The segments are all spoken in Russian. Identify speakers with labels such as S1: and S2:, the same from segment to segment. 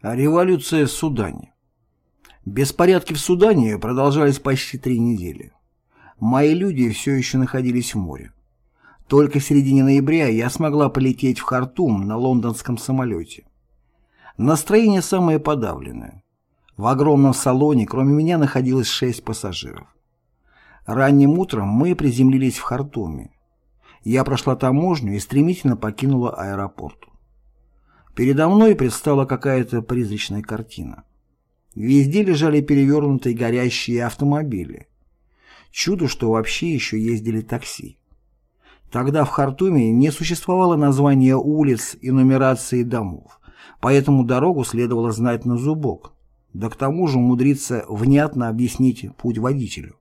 S1: Революция в Судане. Беспорядки в Судане продолжались почти три недели. Мои люди все еще находились в море. Только в середине ноября я смогла полететь в Хартум на лондонском самолете. Настроение самое подавленное. В огромном салоне кроме меня находилось шесть пассажиров. Ранним утром мы приземлились в Хартуме. Я прошла таможню и стремительно покинула аэропорт. Передо мной предстала какая-то призрачная картина. Везде лежали перевернутые горящие автомобили. Чудо, что вообще еще ездили такси. Тогда в Хартуме не существовало названия улиц и нумерации домов, поэтому дорогу следовало знать на зубок, да к тому же умудриться внятно объяснить путь водителю.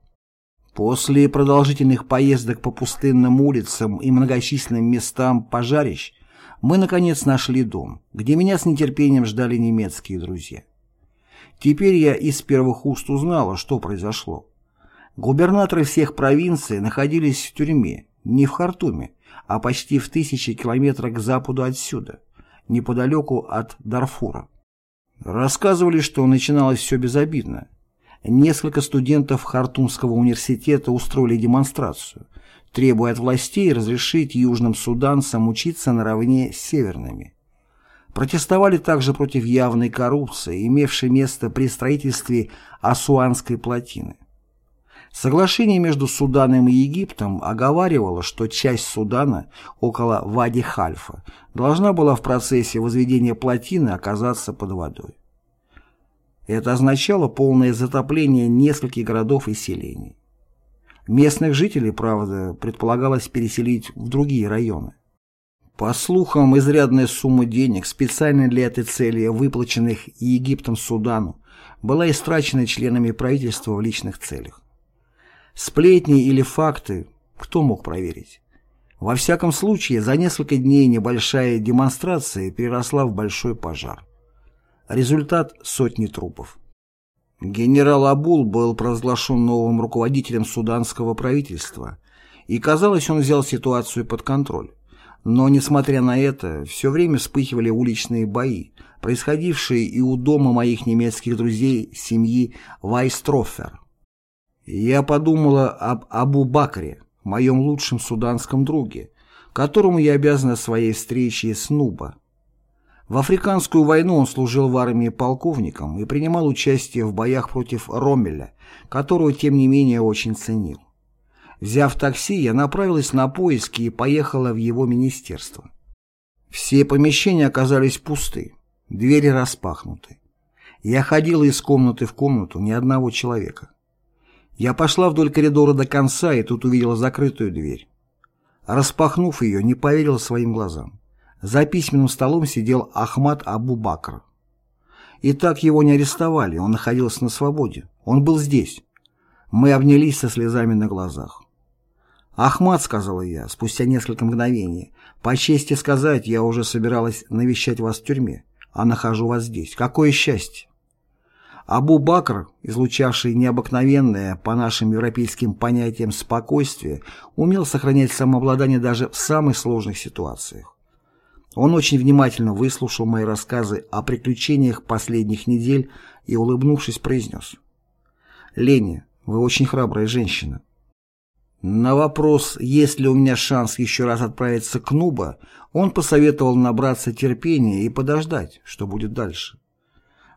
S1: После продолжительных поездок по пустынным улицам и многочисленным местам пожарищ мы, наконец, нашли дом, где меня с нетерпением ждали немецкие друзья. Теперь я из первых уст узнала, что произошло. Губернаторы всех провинций находились в тюрьме, не в Хартуме, а почти в тысячи километрах к западу отсюда, неподалеку от Дарфура. Рассказывали, что начиналось все безобидно. Несколько студентов Хартумского университета устроили демонстрацию, требуя от властей разрешить южным суданцам учиться наравне с северными. Протестовали также против явной коррупции, имевшей место при строительстве Асуанской плотины. Соглашение между Суданом и Египтом оговаривало, что часть Судана около Вади-Хальфа должна была в процессе возведения плотины оказаться под водой. Это означало полное затопление нескольких городов и селений. Местных жителей, правда, предполагалось переселить в другие районы. По слухам, изрядная сумма денег, специально для этой цели выплаченных Египтом Судану, была истрачена членами правительства в личных целях. Сплетни или факты, кто мог проверить? Во всяком случае, за несколько дней небольшая демонстрация переросла в большой пожар. Результат – сотни трупов. Генерал Абул был провозглашен новым руководителем суданского правительства, и, казалось, он взял ситуацию под контроль. Но, несмотря на это, все время вспыхивали уличные бои, происходившие и у дома моих немецких друзей семьи Вайстрофер. Я подумала об Абу Бакре, моем лучшем суданском друге, которому я обязана своей встречей с Нуба. В африканскую войну он служил в армии полковником и принимал участие в боях против Роммеля, которого, тем не менее, очень ценил. Взяв такси, я направилась на поиски и поехала в его министерство. Все помещения оказались пусты, двери распахнуты. Я ходила из комнаты в комнату, ни одного человека. Я пошла вдоль коридора до конца и тут увидела закрытую дверь. Распахнув ее, не поверила своим глазам. За письменным столом сидел Ахмад Абу-Бакр. И так его не арестовали, он находился на свободе. Он был здесь. Мы обнялись со слезами на глазах. «Ахмад», — сказала я, спустя несколько мгновений, — «по чести сказать, я уже собиралась навещать вас в тюрьме, а нахожу вас здесь. Какое счастье!» Абу-Бакр, излучавший необыкновенное, по нашим европейским понятиям, спокойствие, умел сохранять самообладание даже в самых сложных ситуациях. Он очень внимательно выслушал мои рассказы о приключениях последних недель и, улыбнувшись, произнес. «Леня, вы очень храбрая женщина. На вопрос, есть ли у меня шанс еще раз отправиться к Нуба, он посоветовал набраться терпения и подождать, что будет дальше.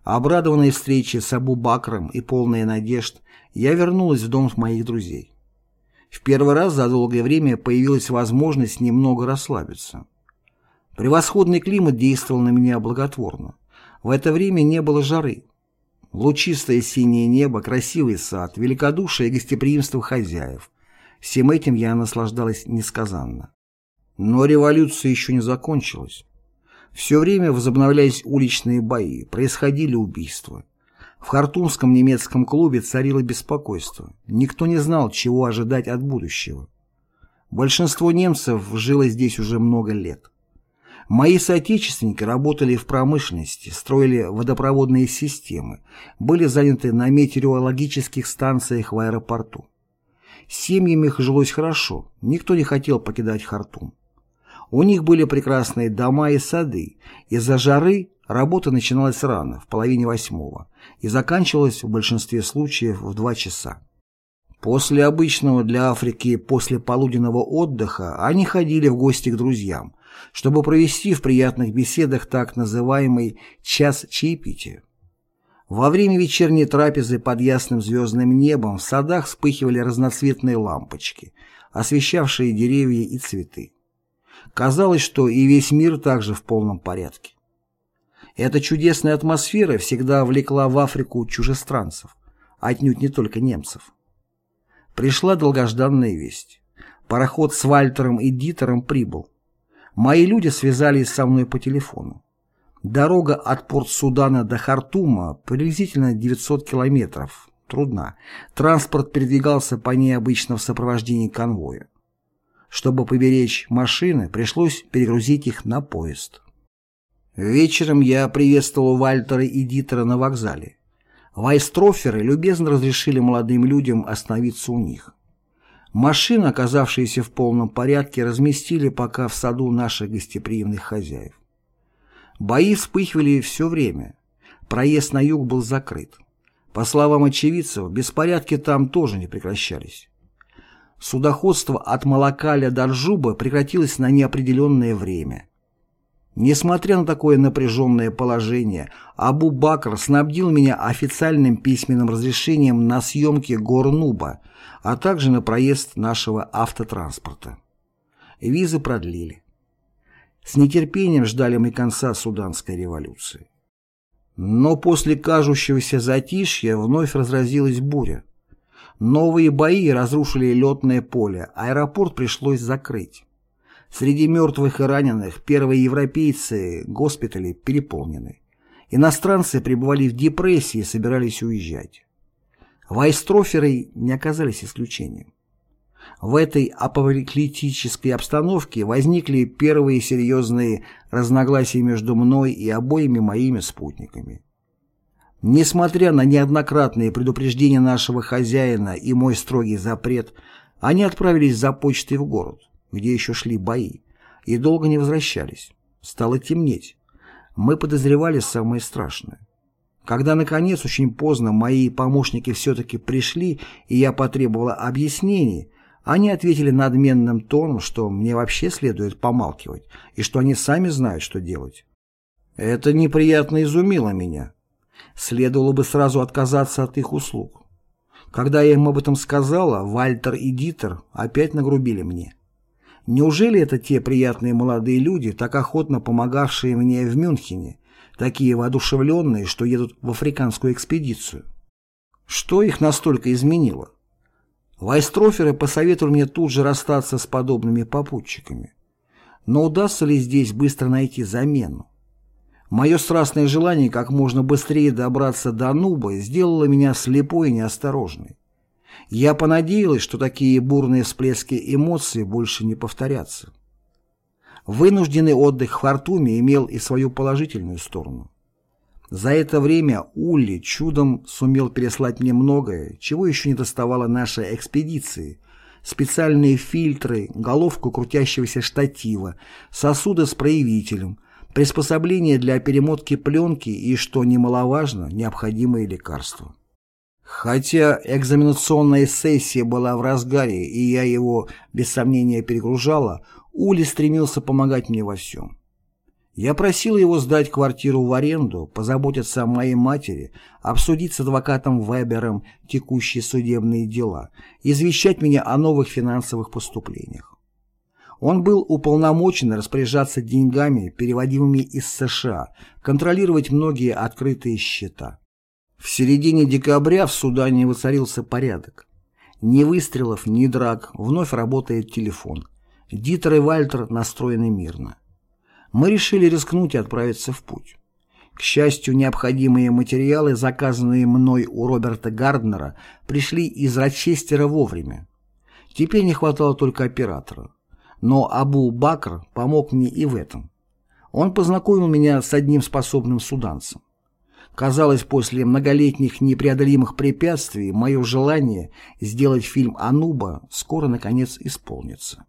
S1: Обрадованная встречей с Абу Бакром и полная надежд, я вернулась в дом моих друзей. В первый раз за долгое время появилась возможность немного расслабиться. Превосходный климат действовал на меня благотворно. В это время не было жары. Лучистое синее небо, красивый сад, великодушие и гостеприимство хозяев. Всем этим я наслаждалась несказанно. Но революция еще не закончилась. Все время возобновлялись уличные бои, происходили убийства. В Хартумском немецком клубе царило беспокойство. Никто не знал, чего ожидать от будущего. Большинство немцев жило здесь уже много лет. Мои соотечественники работали в промышленности, строили водопроводные системы, были заняты на метеорологических станциях в аэропорту. Семьями их жилось хорошо, никто не хотел покидать Хартум. У них были прекрасные дома и сады. Из-за жары работа начиналась рано, в половине восьмого, и заканчивалась в большинстве случаев в два часа. После обычного для Африки послеполуденного отдыха они ходили в гости к друзьям, чтобы провести в приятных беседах так называемый «час чаепития». Во время вечерней трапезы под ясным звездным небом в садах вспыхивали разноцветные лампочки, освещавшие деревья и цветы. Казалось, что и весь мир также в полном порядке. Эта чудесная атмосфера всегда влекла в Африку чужестранцев, отнюдь не только немцев. Пришла долгожданная весть. Пароход с Вальтером и Дитером прибыл. Мои люди связались со мной по телефону. Дорога от порт Судана до Хартума приблизительно 900 километров. Трудна. Транспорт передвигался по ней обычно в сопровождении конвоя. Чтобы поберечь машины, пришлось перегрузить их на поезд. Вечером я приветствовал Вальтера и Дитера на вокзале. Вайстроферы любезно разрешили молодым людям остановиться у них. Машины, оказавшиеся в полном порядке, разместили пока в саду наших гостеприимных хозяев. Бои вспыхивали все время. Проезд на юг был закрыт. По словам очевидцев, беспорядки там тоже не прекращались. Судоходство от Малакаля до Джуба прекратилось на неопределенное время. Несмотря на такое напряженное положение, Абу Бакр снабдил меня официальным письменным разрешением на съемки гор Нуба, а также на проезд нашего автотранспорта. Визы продлили. С нетерпением ждали мы конца Суданской революции. Но после кажущегося затишья вновь разразилась буря. Новые бои разрушили летное поле, аэропорт пришлось закрыть. Среди мертвых и раненых первые европейцы госпитали переполнены. Иностранцы пребывали в депрессии и собирались уезжать. Вайстроферы не оказались исключением. В этой апокалиптической обстановке возникли первые серьезные разногласия между мной и обоими моими спутниками. Несмотря на неоднократные предупреждения нашего хозяина и мой строгий запрет, они отправились за почтой в город где еще шли бои, и долго не возвращались. Стало темнеть. Мы подозревали самое страшное. Когда, наконец, очень поздно мои помощники все-таки пришли, и я потребовала объяснений, они ответили надменным тоном, что мне вообще следует помалкивать, и что они сами знают, что делать. Это неприятно изумило меня. Следовало бы сразу отказаться от их услуг. Когда я им об этом сказала, Вальтер и Дитер опять нагрубили мне. Неужели это те приятные молодые люди, так охотно помогавшие мне в Мюнхене, такие воодушевленные, что едут в африканскую экспедицию? Что их настолько изменило? Вайстроферы посоветовали мне тут же расстаться с подобными попутчиками. Но удастся ли здесь быстро найти замену? Мое страстное желание как можно быстрее добраться до Нуба сделало меня слепой и неосторожной. Я понадеялась, что такие бурные всплески эмоций больше не повторятся. Вынужденный отдых в Хартуме имел и свою положительную сторону. За это время Улли чудом сумел переслать мне многое, чего еще не доставало нашей экспедиции. Специальные фильтры, головку крутящегося штатива, сосуды с проявителем, приспособления для перемотки пленки и, что немаловажно, необходимые лекарства. Хотя экзаменационная сессия была в разгаре, и я его, без сомнения, перегружала, Ули стремился помогать мне во всем. Я просил его сдать квартиру в аренду, позаботиться о моей матери, обсудить с адвокатом Вебером текущие судебные дела, извещать меня о новых финансовых поступлениях. Он был уполномочен распоряжаться деньгами, переводимыми из США, контролировать многие открытые счета. В середине декабря в Судане воцарился порядок. Ни выстрелов, ни драк, вновь работает телефон. Дитер и Вальтер настроены мирно. Мы решили рискнуть и отправиться в путь. К счастью, необходимые материалы, заказанные мной у Роберта Гарднера, пришли из Рочестера вовремя. Теперь не хватало только оператора. Но Абу Бакр помог мне и в этом. Он познакомил меня с одним способным суданцем. Казалось, после многолетних непреодолимых препятствий мое желание сделать фильм «Ануба» скоро наконец исполнится.